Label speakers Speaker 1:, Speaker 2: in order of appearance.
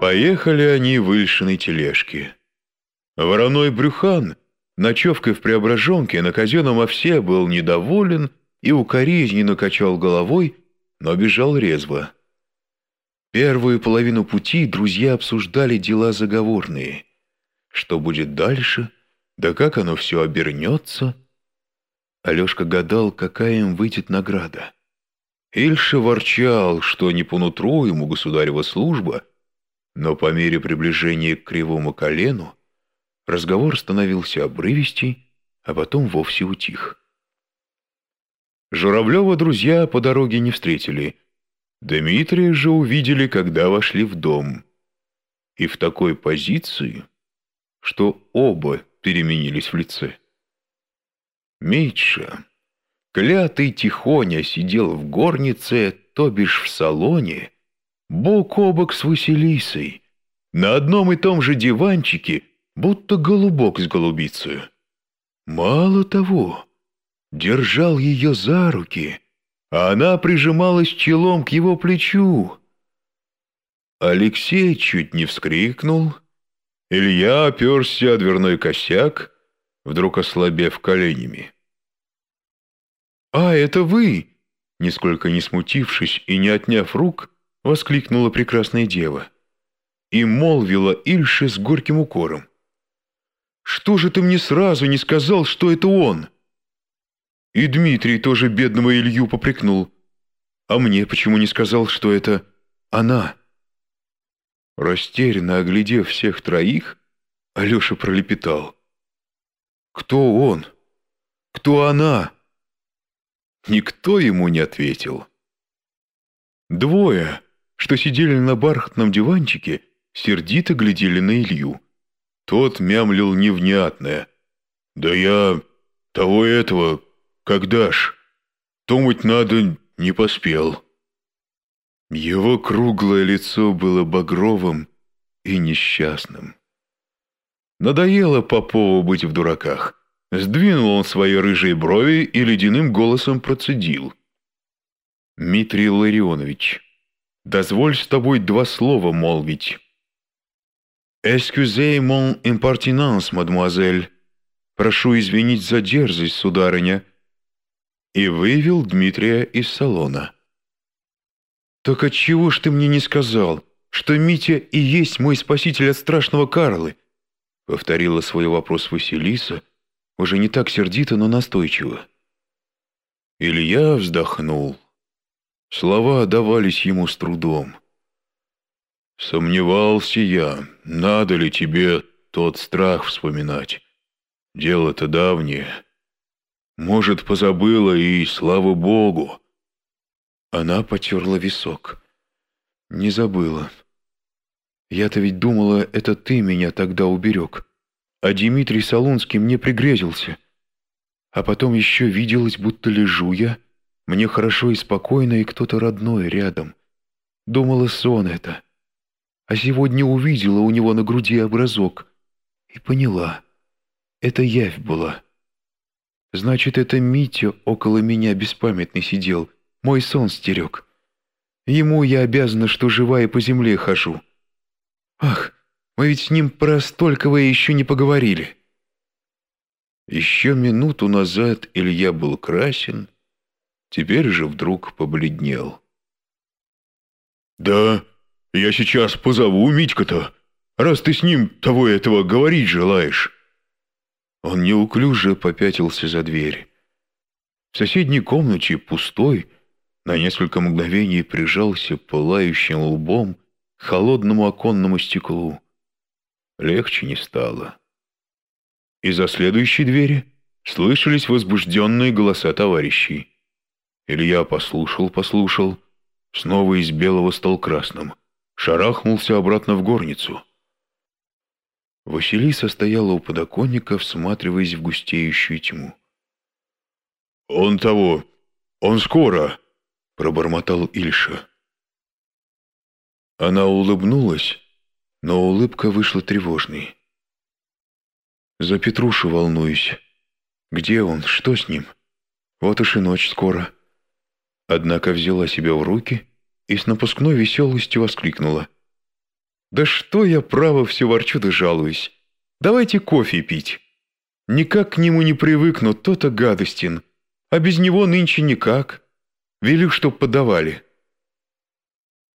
Speaker 1: Поехали они в Ильшиной тележке. Вороной Брюхан, ночевкой в Преображенке на казенном овсе, был недоволен и укоризненно качал головой, но бежал резво. Первую половину пути друзья обсуждали дела заговорные. Что будет дальше, да как оно все обернется. Алешка гадал, какая им выйдет награда. Ильша ворчал, что не по нутру ему государева служба, но по мере приближения к кривому колену разговор становился обрывистей, а потом вовсе утих. Журавлева друзья по дороге не встретили — Дмитрия же увидели, когда вошли в дом. И в такой позиции, что оба переменились в лице. Митша, клятый тихоня, сидел в горнице, то бишь в салоне, бок о бок с Василисой, на одном и том же диванчике, будто голубок с голубицей. Мало того, держал ее за руки — а она прижималась челом к его плечу. Алексей чуть не вскрикнул. Илья оперся о дверной косяк, вдруг ослабев коленями. «А, это вы!» Нисколько не смутившись и не отняв рук, воскликнула прекрасная дева. И молвила Ильше с горьким укором. «Что же ты мне сразу не сказал, что это он?» И Дмитрий тоже бедного Илью попрекнул. А мне почему не сказал, что это она? Растерянно оглядев всех троих, Алеша пролепетал. «Кто он? Кто она?» Никто ему не ответил. Двое, что сидели на бархатном диванчике, сердито глядели на Илью. Тот мямлил невнятное. «Да я того этого когда ж? Думать надо, не поспел». Его круглое лицо было багровым и несчастным. Надоело Попову быть в дураках. Сдвинул он свои рыжие брови и ледяным голосом процедил. «Дмитрий Ларионович, дозволь с тобой два слова молвить». «Excusez mon impertinence, мадемуазель. Прошу извинить за дерзость, сударыня и вывел Дмитрия из салона. «Так отчего ж ты мне не сказал, что Митя и есть мой спаситель от страшного Карлы?» повторила свой вопрос Василиса, уже не так сердито, но настойчиво. Илья вздохнул. Слова давались ему с трудом. «Сомневался я, надо ли тебе тот страх вспоминать. Дело-то давнее». Может, позабыла и, слава богу. Она потерла висок. Не забыла. Я-то ведь думала, это ты меня тогда уберег. А Дмитрий Солунский мне пригрезился. А потом еще виделось, будто лежу я. Мне хорошо и спокойно, и кто-то родной рядом. Думала, сон это. А сегодня увидела у него на груди образок. И поняла. Это явь была. Значит, это Митя около меня беспамятный сидел, мой сон стерег. Ему я обязана, что живая по земле хожу. Ах, мы ведь с ним про столького еще не поговорили. Еще минуту назад Илья был красен, теперь же вдруг побледнел. «Да, я сейчас позову Митька-то, раз ты с ним того этого говорить желаешь». Он неуклюже попятился за дверь. В соседней комнате, пустой, на несколько мгновений прижался пылающим лбом к холодному оконному стеклу. Легче не стало. Из-за следующей двери слышались возбужденные голоса товарищей. Илья послушал, послушал, снова из белого стал красным, шарахнулся обратно в горницу — Василиса стояла у подоконника, всматриваясь в густеющую тьму. «Он того! Он скоро!» — пробормотал Ильша. Она улыбнулась, но улыбка вышла тревожной. «За Петрушу волнуюсь. Где он? Что с ним? Вот уж и ночь скоро». Однако взяла себя в руки и с напускной веселостью воскликнула.
Speaker 2: «Да что я, право, все ворчу да жалуюсь. Давайте кофе пить. Никак к нему не привыкну, то-то гадостин. А без него нынче никак. Велю, чтоб подавали».